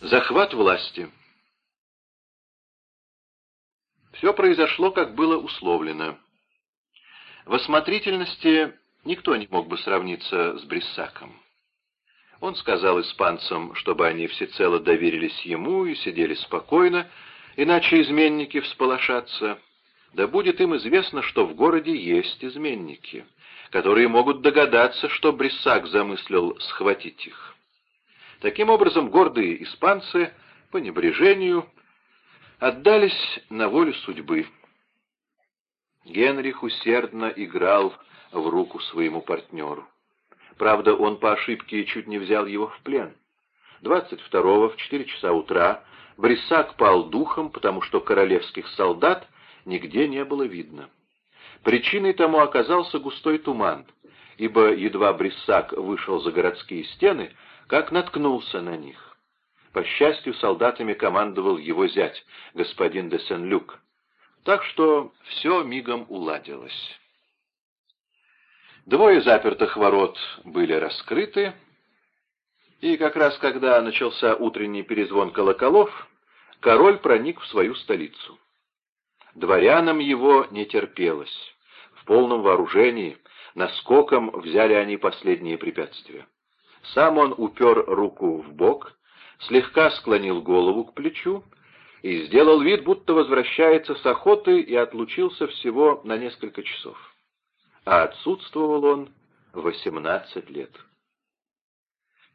Захват власти Все произошло, как было условлено. В осмотрительности никто не мог бы сравниться с Бриссаком. Он сказал испанцам, чтобы они всецело доверились ему и сидели спокойно, иначе изменники всполошатся. Да будет им известно, что в городе есть изменники, которые могут догадаться, что Бриссак замыслил схватить их. Таким образом, гордые испанцы по небрежению отдались на волю судьбы. Генрих усердно играл в руку своему партнеру. Правда, он по ошибке чуть не взял его в плен. 22-го в 4 часа утра Бриссак пал духом, потому что королевских солдат нигде не было видно. Причиной тому оказался густой туман, ибо едва Бриссак вышел за городские стены, как наткнулся на них. По счастью, солдатами командовал его зять, господин де Сен-Люк. Так что все мигом уладилось. Двое запертых ворот были раскрыты, и как раз когда начался утренний перезвон колоколов, король проник в свою столицу. Дворянам его не терпелось. В полном вооружении, наскоком взяли они последние препятствия. Сам он упер руку в бок, слегка склонил голову к плечу и сделал вид, будто возвращается с охоты и отлучился всего на несколько часов. А отсутствовал он восемнадцать лет.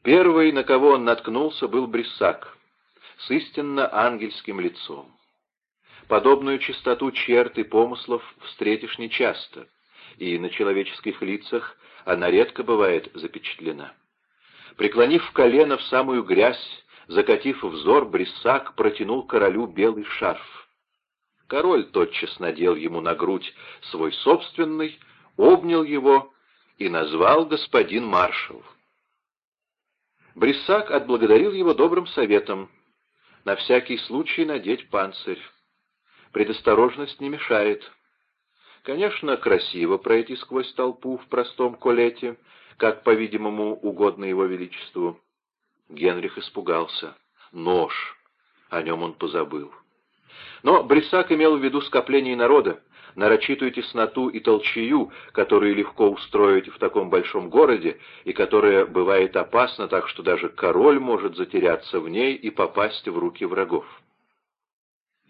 Первый, на кого он наткнулся, был Бриссак, с истинно ангельским лицом. Подобную чистоту черт и помыслов встретишь нечасто, и на человеческих лицах она редко бывает запечатлена. Преклонив колено в самую грязь, закатив взор, Бриссак протянул королю белый шарф. Король тотчас надел ему на грудь свой собственный, обнял его и назвал господин маршал. Бриссак отблагодарил его добрым советом на всякий случай надеть панцирь. Предосторожность не мешает. Конечно, красиво пройти сквозь толпу в простом колете, как, по-видимому, угодно его величеству. Генрих испугался. Нож. О нем он позабыл. Но Брисак имел в виду скопление народа, нарочитую тесноту и толчею, которую легко устроить в таком большом городе, и которая бывает опасна так, что даже король может затеряться в ней и попасть в руки врагов.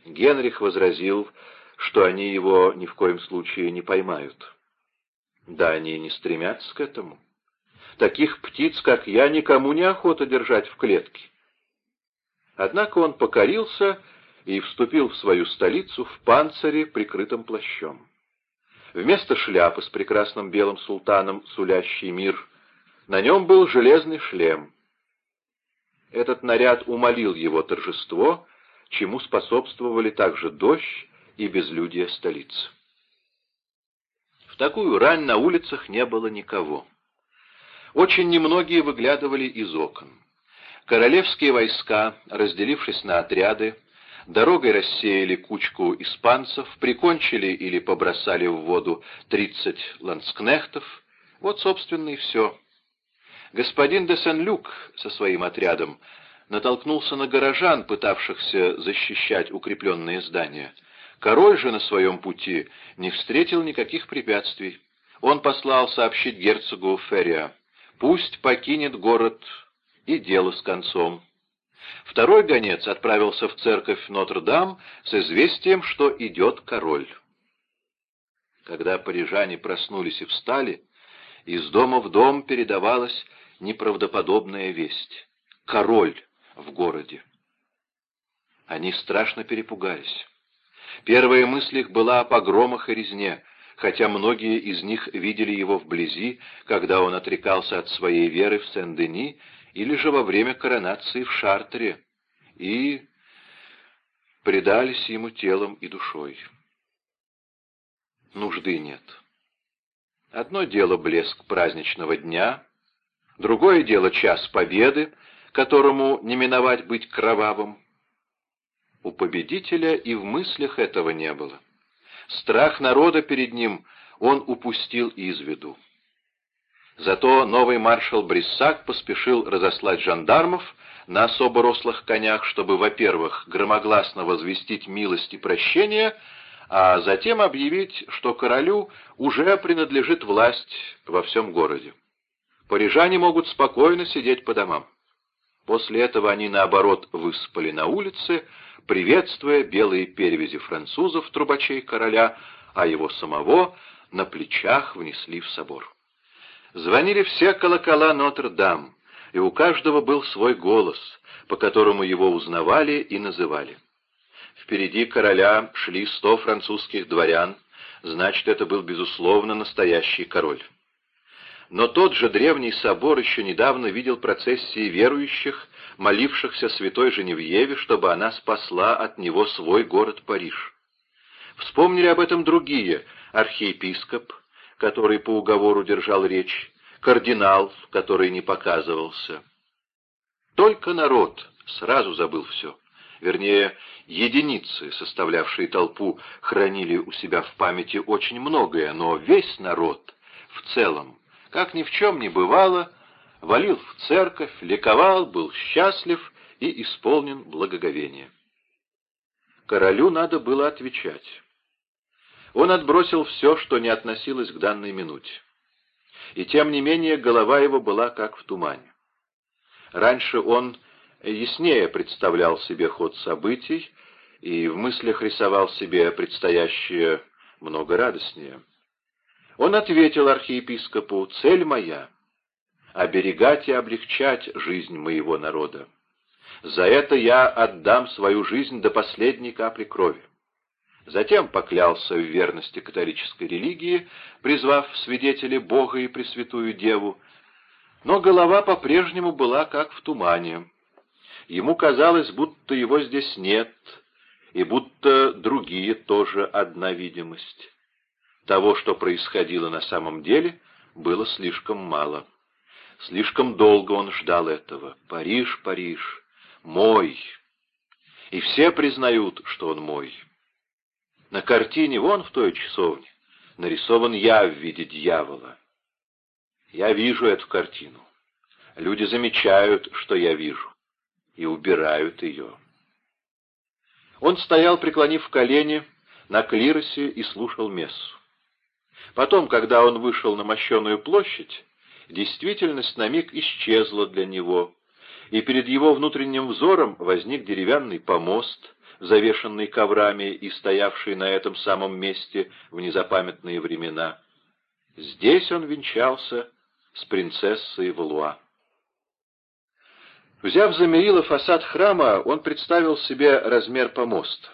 Генрих возразил, что они его ни в коем случае не поймают. Да, они не стремятся к этому. Таких птиц, как я, никому не охота держать в клетке. Однако он покорился и вступил в свою столицу в панцире, прикрытом плащом. Вместо шляпы с прекрасным белым султаном, сулящий мир, на нем был железный шлем. Этот наряд умолил его торжество, чему способствовали также дождь и безлюдие столицы. В такую рань на улицах не было никого. Очень немногие выглядывали из окон. Королевские войска, разделившись на отряды, дорогой рассеяли кучку испанцев, прикончили или побросали в воду тридцать ланскнехтов. Вот, собственно, и все. Господин де Сен-Люк со своим отрядом натолкнулся на горожан, пытавшихся защищать укрепленные здания. Король же на своем пути не встретил никаких препятствий. Он послал сообщить герцогу Ферриа. Пусть покинет город и дело с концом. Второй гонец отправился в церковь Нотр-Дам с известием, что идет король. Когда парижане проснулись и встали, из дома в дом передавалась неправдоподобная весть. Король в городе. Они страшно перепугались. Первая мысль их была о погромах и резне, хотя многие из них видели его вблизи, когда он отрекался от своей веры в Сен-Дени или же во время коронации в Шартре, и предались ему телом и душой. Нужды нет. Одно дело блеск праздничного дня, другое дело час победы, которому не миновать быть кровавым. У победителя и в мыслях этого не было. Страх народа перед ним он упустил из виду. Зато новый маршал Бриссак поспешил разослать жандармов на особо рослых конях, чтобы, во-первых, громогласно возвестить милость и прощение, а затем объявить, что королю уже принадлежит власть во всем городе. Парижане могут спокойно сидеть по домам. После этого они, наоборот, выспали на улице, приветствуя белые перевязи французов, трубачей короля, а его самого на плечах внесли в собор. Звонили все колокола Нотр-Дам, и у каждого был свой голос, по которому его узнавали и называли. Впереди короля шли сто французских дворян, значит, это был, безусловно, настоящий король. Но тот же древний собор еще недавно видел процессии верующих, молившихся святой Женевьеве, чтобы она спасла от него свой город Париж. Вспомнили об этом другие, архиепископ, который по уговору держал речь, кардинал, который не показывался. Только народ сразу забыл все. Вернее, единицы, составлявшие толпу, хранили у себя в памяти очень многое, но весь народ в целом как ни в чем не бывало, валил в церковь, ликовал, был счастлив и исполнен благоговения. Королю надо было отвечать. Он отбросил все, что не относилось к данной минуте. И тем не менее голова его была как в тумане. Раньше он яснее представлял себе ход событий и в мыслях рисовал себе предстоящее много радостнее. Он ответил архиепископу, «Цель моя — оберегать и облегчать жизнь моего народа. За это я отдам свою жизнь до последней капли крови». Затем поклялся в верности католической религии, призвав в свидетели Бога и Пресвятую Деву, но голова по-прежнему была как в тумане. Ему казалось, будто его здесь нет, и будто другие тоже одна видимость. Того, что происходило на самом деле, было слишком мало. Слишком долго он ждал этого. Париж, Париж, мой. И все признают, что он мой. На картине вон в той часовне нарисован я в виде дьявола. Я вижу эту картину. Люди замечают, что я вижу, и убирают ее. Он стоял, преклонив колени, на клиросе и слушал мессу. Потом, когда он вышел на мощеную площадь, действительность на миг исчезла для него, и перед его внутренним взором возник деревянный помост, завешенный коврами и стоявший на этом самом месте в незапамятные времена. Здесь он венчался с принцессой Валуа. Взяв за мерило фасад храма, он представил себе размер помоста.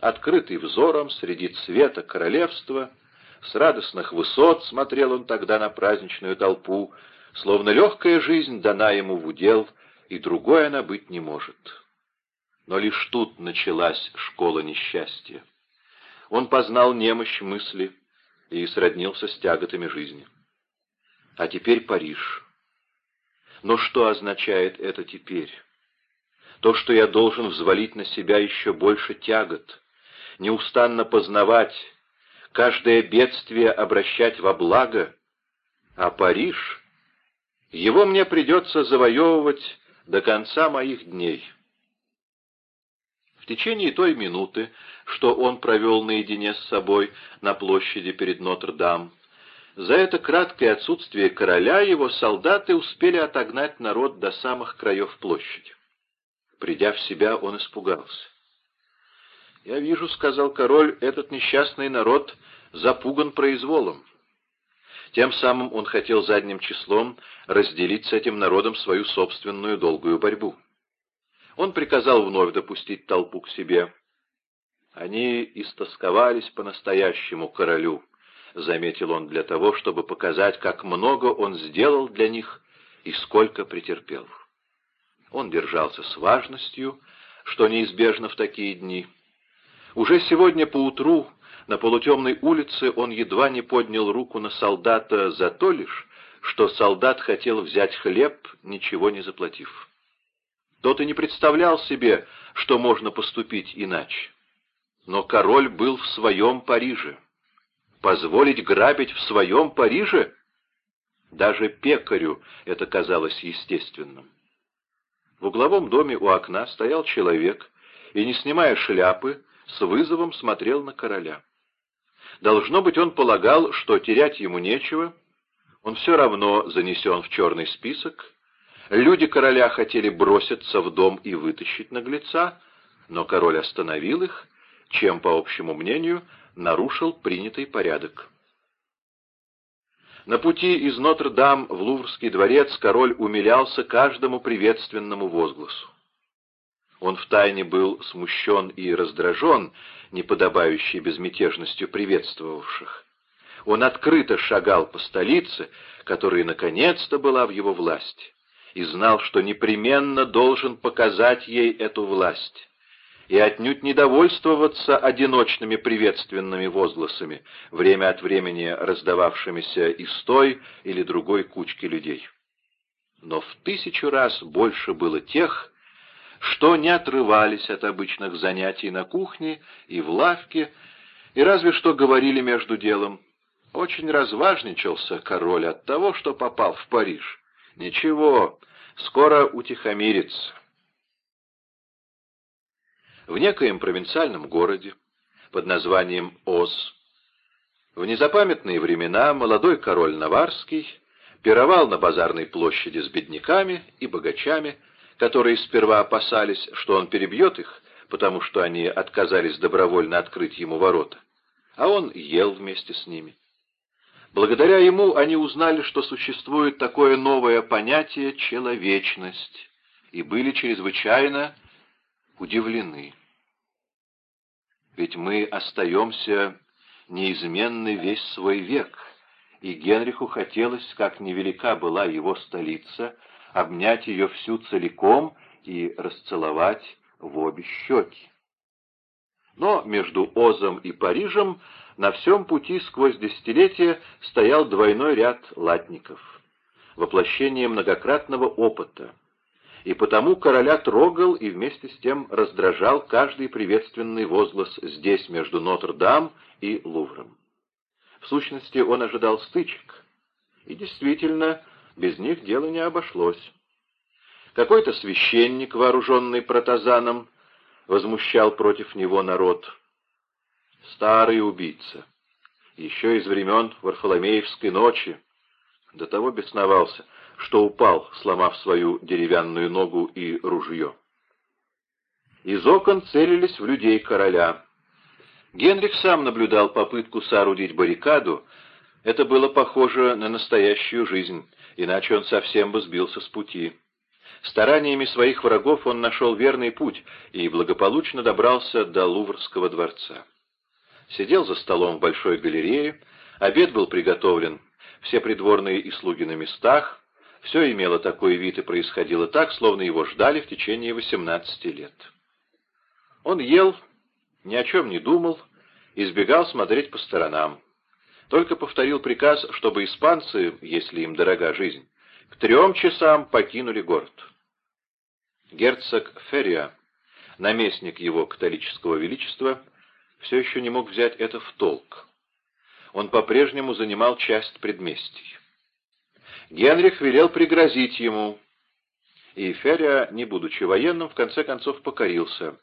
Открытый взором среди цвета королевства — с радостных высот смотрел он тогда на праздничную толпу, словно легкая жизнь дана ему в удел, и другой она быть не может. Но лишь тут началась школа несчастья. Он познал немощь мысли и сроднился с тяготами жизни. А теперь Париж. Но что означает это теперь? То, что я должен взвалить на себя еще больше тягот, неустанно познавать, каждое бедствие обращать во благо, а Париж, его мне придется завоевывать до конца моих дней. В течение той минуты, что он провел наедине с собой на площади перед Нотр-Дам, за это краткое отсутствие короля его солдаты успели отогнать народ до самых краев площади. Придя в себя, он испугался. «Я вижу, — сказал король, — этот несчастный народ запуган произволом. Тем самым он хотел задним числом разделить с этим народом свою собственную долгую борьбу. Он приказал вновь допустить толпу к себе. Они истосковались по-настоящему королю, — заметил он для того, чтобы показать, как много он сделал для них и сколько претерпел. Он держался с важностью, что неизбежно в такие дни — уже сегодня поутру на полутемной улице он едва не поднял руку на солдата за то лишь, что солдат хотел взять хлеб, ничего не заплатив. Тот и не представлял себе, что можно поступить иначе. Но король был в своем Париже. Позволить грабить в своем Париже? Даже пекарю это казалось естественным. В угловом доме у окна стоял человек и, не снимая шляпы, с вызовом смотрел на короля. Должно быть, он полагал, что терять ему нечего, он все равно занесен в черный список. Люди короля хотели броситься в дом и вытащить наглеца, но король остановил их, чем, по общему мнению, нарушил принятый порядок. На пути из Нотр-Дам в Луврский дворец король умилялся каждому приветственному возгласу. Он втайне был смущен и раздражен неподобающей безмятежностью приветствовавших. Он открыто шагал по столице, которая наконец-то была в его власти, и знал, что непременно должен показать ей эту власть и отнюдь не довольствоваться одиночными приветственными возгласами, время от времени раздававшимися из той или другой кучки людей. Но в тысячу раз больше было тех, что не отрывались от обычных занятий на кухне и в лавке, и разве что говорили между делом. Очень разважничался король от того, что попал в Париж. Ничего, скоро утихомирится. В некоем провинциальном городе под названием Оз в незапамятные времена молодой король Наварский пировал на базарной площади с бедняками и богачами, которые сперва опасались, что он перебьет их, потому что они отказались добровольно открыть ему ворота, а он ел вместе с ними. Благодаря ему они узнали, что существует такое новое понятие «человечность», и были чрезвычайно удивлены. Ведь мы остаемся неизменны весь свой век, и Генриху хотелось, как невелика была его столица, обнять ее всю целиком и расцеловать в обе щеки. Но между Озом и Парижем на всем пути сквозь десятилетия стоял двойной ряд латников, воплощение многократного опыта, и потому короля трогал и вместе с тем раздражал каждый приветственный возглас здесь, между Нотр-Дам и Лувром. В сущности, он ожидал стычек, и действительно, без них дело не обошлось. Какой-то священник, вооруженный протазаном, возмущал против него народ. Старый убийца, еще из времен Варфоломеевской ночи, до того бесновался, что упал, сломав свою деревянную ногу и ружье. Из окон целились в людей короля. Генрих сам наблюдал попытку соорудить баррикаду. Это было похоже на настоящую жизнь, иначе он совсем бы сбился с пути. Стараниями своих врагов он нашел верный путь и благополучно добрался до Луврского дворца. Сидел за столом в большой галерее, обед был приготовлен, все придворные и слуги на местах, все имело такой вид и происходило так, словно его ждали в течение 18 лет. Он ел, ни о чем не думал, избегал смотреть по сторонам. Только повторил приказ, чтобы испанцы, если им дорога жизнь, к трем часам покинули город. Герцог Ферриа, наместник его католического величества, все еще не мог взять это в толк. Он по-прежнему занимал часть предместий. Генрих велел пригрозить ему, и Феря, не будучи военным, в конце концов покорился.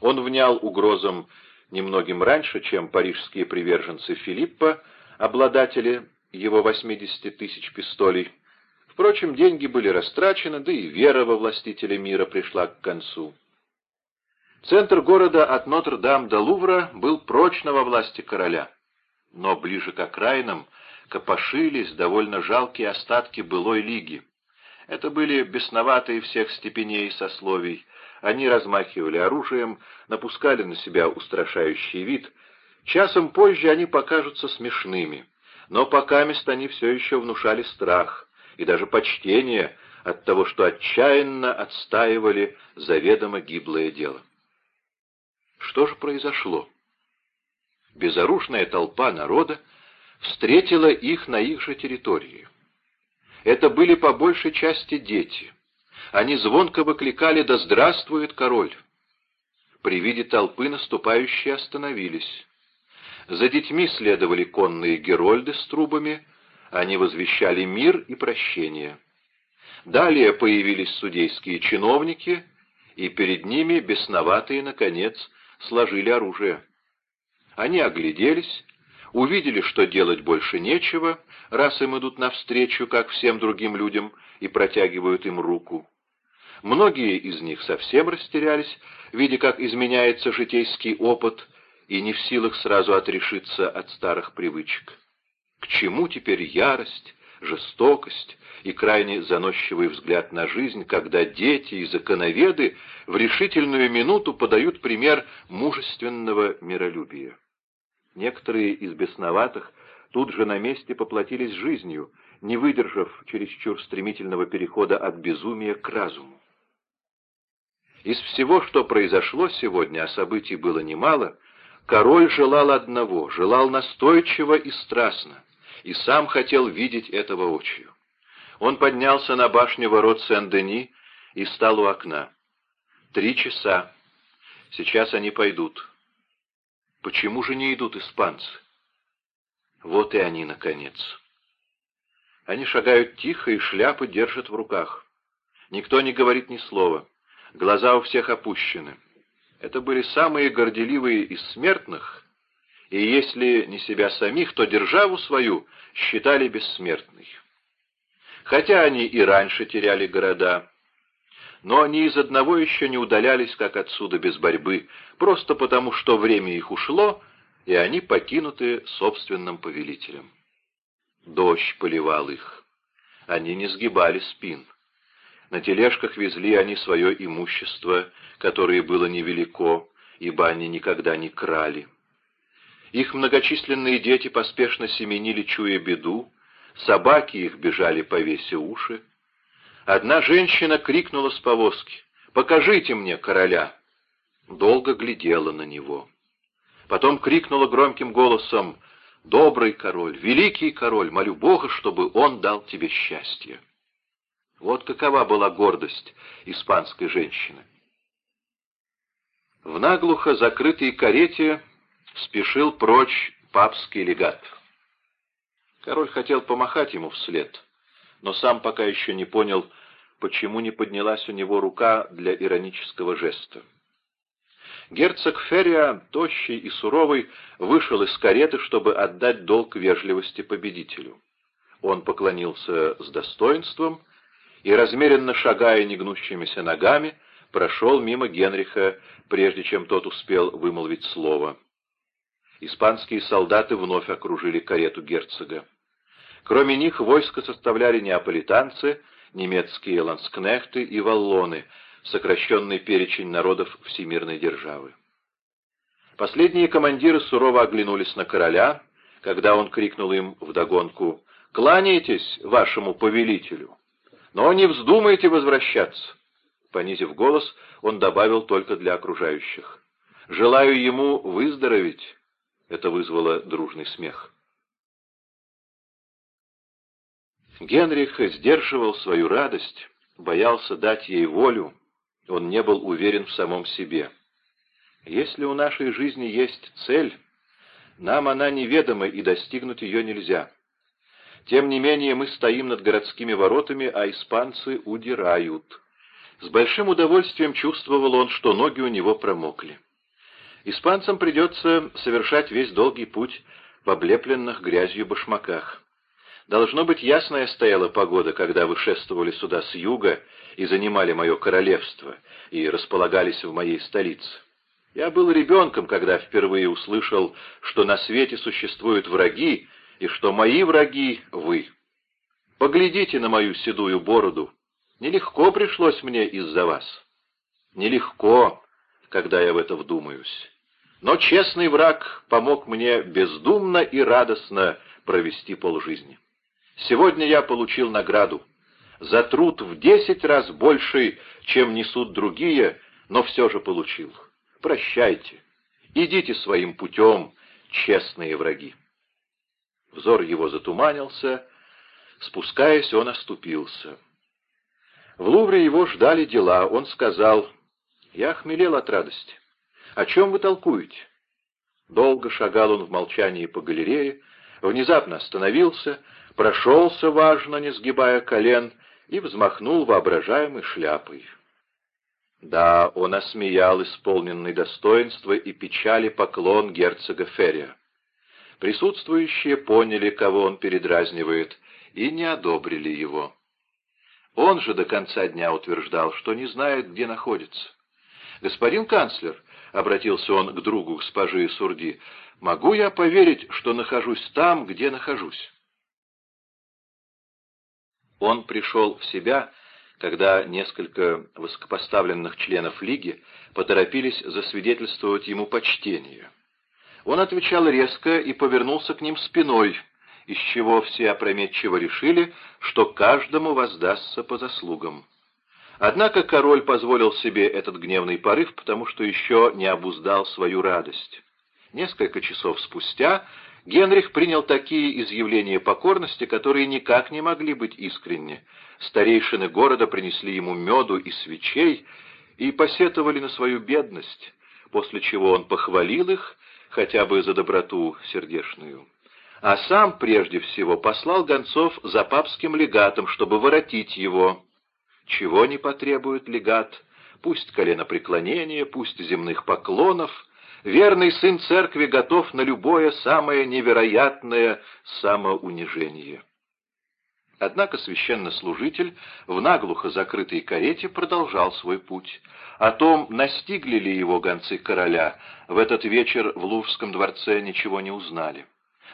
Он внял угрозам немногим раньше, чем парижские приверженцы Филиппа, обладатели его 80 тысяч пистолей. Впрочем, деньги были растрачены, да и вера во властителя мира пришла к концу. Центр города от Нотр-Дам до Лувра был прочно во власти короля, но ближе к окраинам копошились довольно жалкие остатки былой лиги. Это были бесноватые всех степеней сословий. Они размахивали оружием, напускали на себя устрашающий вид. Часом позже они покажутся смешными, но пока мест они все еще внушали страх и даже почтение от того, что отчаянно отстаивали заведомо гиблое дело. Что же произошло? Безоружная толпа народа встретила их на их же территории. Это были по большей части дети. Они звонко выкликали «Да здравствует король!». При виде толпы наступающие остановились. За детьми следовали конные герольды с трубами, Они возвещали мир и прощение. Далее появились судейские чиновники, и перед ними бесноватые, наконец, сложили оружие. Они огляделись, увидели, что делать больше нечего, раз им идут навстречу, как всем другим людям, и протягивают им руку. Многие из них совсем растерялись, видя, как изменяется житейский опыт, и не в силах сразу отрешиться от старых привычек. К чему теперь ярость, жестокость и крайне заносчивый взгляд на жизнь, когда дети и законоведы в решительную минуту подают пример мужественного миролюбия? Некоторые из бесноватых тут же на месте поплатились жизнью, не выдержав чересчур стремительного перехода от безумия к разуму. Из всего, что произошло сегодня, а событий было немало, король желал одного, желал настойчиво и страстно, и сам хотел видеть этого воочию. Он поднялся на башню ворот Сен-Дени и стал у окна. Три часа. Сейчас они пойдут. Почему же не идут испанцы? Вот и они, наконец. Они шагают тихо и шляпы держат в руках. Никто не говорит ни слова. Глаза у всех опущены. Это были самые горделивые из смертных, и если не себя самих, то державу свою считали бессмертной. Хотя они и раньше теряли города, но они из одного еще не удалялись, как отсюда, без борьбы, просто потому, что время их ушло, и они покинуты собственным повелителем. Дождь поливал их. Они не сгибали спин. На тележках везли они свое имущество, которое было невелико, ибо они никогда не крали. Их многочисленные дети поспешно семенили, чуя беду, собаки их бежали по весе уши. Одна женщина крикнула с повозки «Покажите мне короля!» Долго глядела на него. Потом крикнула громким голосом «Добрый король, великий король, молю Бога, чтобы он дал тебе счастье!» Вот какова была гордость испанской женщины. В наглухо закрытой карете спешил прочь папский легат. Король хотел помахать ему вслед, но сам пока еще не понял, почему не поднялась у него рука для иронического жеста. Герцог Ферриа, тощий и суровый, вышел из кареты, чтобы отдать долг вежливости победителю. Он поклонился с достоинством и, размеренно шагая негнущимися ногами, прошел мимо Генриха, прежде чем тот успел вымолвить слово. Испанские солдаты вновь окружили карету герцога. Кроме них войско составляли неаполитанцы, немецкие ланскнехты и валлоны, сокращенный перечень народов всемирной державы. Последние командиры сурово оглянулись на короля, когда он крикнул им вдогонку «Кланяйтесь вашему повелителю, но не вздумайте возвращаться». Понизив голос, он добавил только для окружающих. «Желаю ему выздороветь». Это вызвало дружный смех. Генрих сдерживал свою радость, боялся дать ей волю, он не был уверен в самом себе. Если у нашей жизни есть цель, нам она неведома и достигнуть ее нельзя. Тем не менее мы стоим над городскими воротами, а испанцы удирают. С большим удовольствием чувствовал он, что ноги у него промокли. Испанцам придется совершать весь долгий путь в облепленных грязью башмаках. Должно быть, ясная стояла погода, когда вы шествовали сюда с юга и занимали мое королевство, и располагались в моей столице. Я был ребенком, когда впервые услышал, что на свете существуют враги, и что мои враги — вы. Поглядите на мою седую бороду. Нелегко пришлось мне из-за вас. Нелегко, когда я в это вдумаюсь. Но честный враг помог мне бездумно и радостно провести полжизни. Сегодня я получил награду. За труд в десять раз больше, чем несут другие, но все же получил. Прощайте. Идите своим путем, честные враги. Взор его затуманился. Спускаясь, он оступился. В Лувре его ждали дела. Он сказал, «Я хмелел от радости. О чем вы толкуете?» Долго шагал он в молчании по галерее, внезапно остановился, прошелся важно, не сгибая колен, и взмахнул воображаемой шляпой. Да, он осмеял исполненный достоинства и печали поклон герцога Ферия. Присутствующие поняли, кого он передразнивает, и не одобрили его. Он же до конца дня утверждал, что не знает, где находится. «Господин канцлер», — обратился он к другу госпожи Сурди, — «могу я поверить, что нахожусь там, где нахожусь?» Он пришел в себя, когда несколько высокопоставленных членов Лиги поторопились засвидетельствовать ему почтение. Он отвечал резко и повернулся к ним спиной, из чего все опрометчиво решили, что каждому воздастся по заслугам. Однако король позволил себе этот гневный порыв, потому что еще не обуздал свою радость. Несколько часов спустя Генрих принял такие изъявления покорности, которые никак не могли быть искренни. Старейшины города принесли ему меду и свечей и посетовали на свою бедность, после чего он похвалил их хотя бы за доброту сердечную. А сам прежде всего послал гонцов за папским легатом, чтобы воротить его. Чего не потребует легат? Пусть коленопреклонения, пусть земных поклонов. Верный сын церкви готов на любое самое невероятное самоунижение. Однако священнослужитель в наглухо закрытой карете продолжал свой путь. О том, настигли ли его гонцы короля, в этот вечер в Луврском дворце ничего не узнали.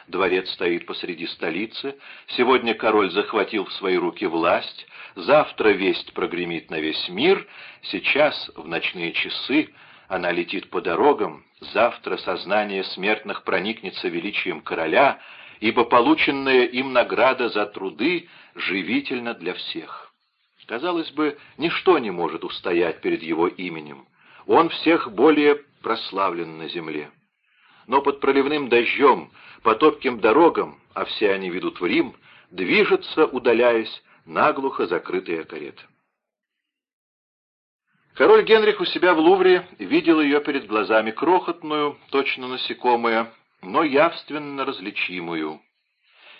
Дворец стоит посреди столицы, сегодня король захватил в свои руки власть, завтра весть прогремит на весь мир, сейчас, в ночные часы, она летит по дорогам, завтра сознание смертных проникнется величием короля — ибо полученная им награда за труды живительна для всех. Казалось бы, ничто не может устоять перед его именем. Он всех более прославлен на земле. Но под проливным дождем, по топким дорогам, а все они ведут в Рим, движется, удаляясь, наглухо закрытая карета. Король Генрих у себя в Лувре видел ее перед глазами крохотную, точно насекомое, но явственно различимую.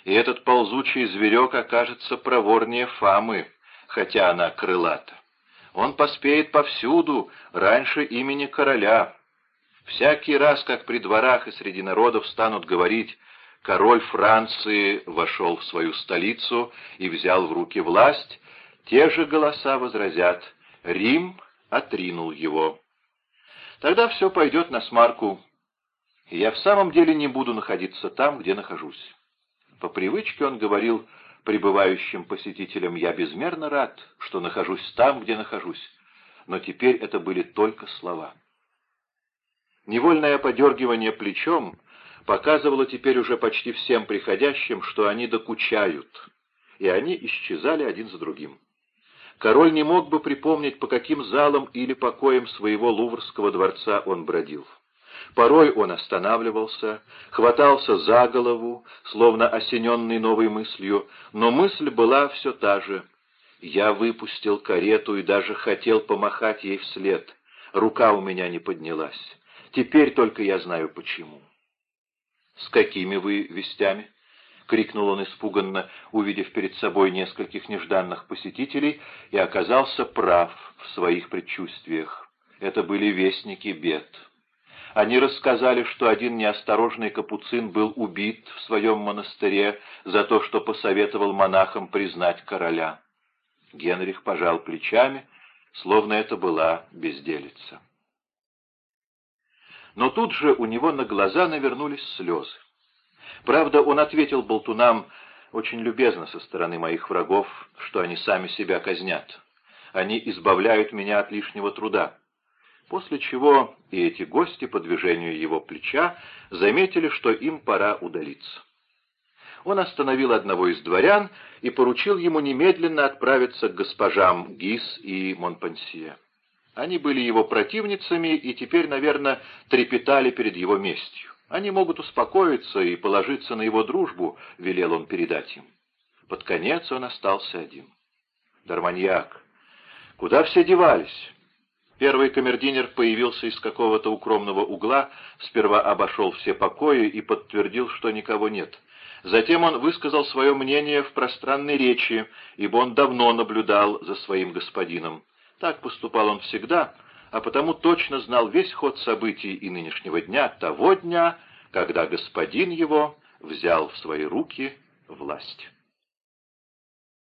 И этот ползучий зверек окажется проворнее Фамы, хотя она крылата. Он поспеет повсюду, раньше имени короля. Всякий раз, как при дворах и среди народов станут говорить «король Франции вошел в свою столицу и взял в руки власть», те же голоса возразят «Рим отринул его». Тогда все пойдет на смарку я в самом деле не буду находиться там, где нахожусь. По привычке он говорил прибывающим посетителям, я безмерно рад, что нахожусь там, где нахожусь, но теперь это были только слова. Невольное подергивание плечом показывало теперь уже почти всем приходящим, что они докучают, и они исчезали один за другим. Король не мог бы припомнить, по каким залам или покоям своего луврского дворца он бродил. Порой он останавливался, хватался за голову, словно осененный новой мыслью, но мысль была все та же. Я выпустил карету и даже хотел помахать ей вслед. Рука у меня не поднялась. Теперь только я знаю почему. «С какими вы вестями?» — крикнул он испуганно, увидев перед собой нескольких нежданных посетителей, и оказался прав в своих предчувствиях. Это были вестники бед. Они рассказали, что один неосторожный капуцин был убит в своем монастыре за то, что посоветовал монахам признать короля. Генрих пожал плечами, словно это была безделица. Но тут же у него на глаза навернулись слезы. Правда, он ответил болтунам очень любезно со стороны моих врагов, что они сами себя казнят. Они избавляют меня от лишнего труда после чего и эти гости по движению его плеча заметили, что им пора удалиться. Он остановил одного из дворян и поручил ему немедленно отправиться к госпожам Гис и Монпансье. Они были его противницами и теперь, наверное, трепетали перед его местью. Они могут успокоиться и положиться на его дружбу, — велел он передать им. Под конец он остался один. Дарманьяк, куда все девались? Первый камердинер появился из какого-то укромного угла, сперва обошел все покои и подтвердил, что никого нет. Затем он высказал свое мнение в пространной речи, ибо он давно наблюдал за своим господином. Так поступал он всегда, а потому точно знал весь ход событий и нынешнего дня, того дня, когда господин его взял в свои руки власть.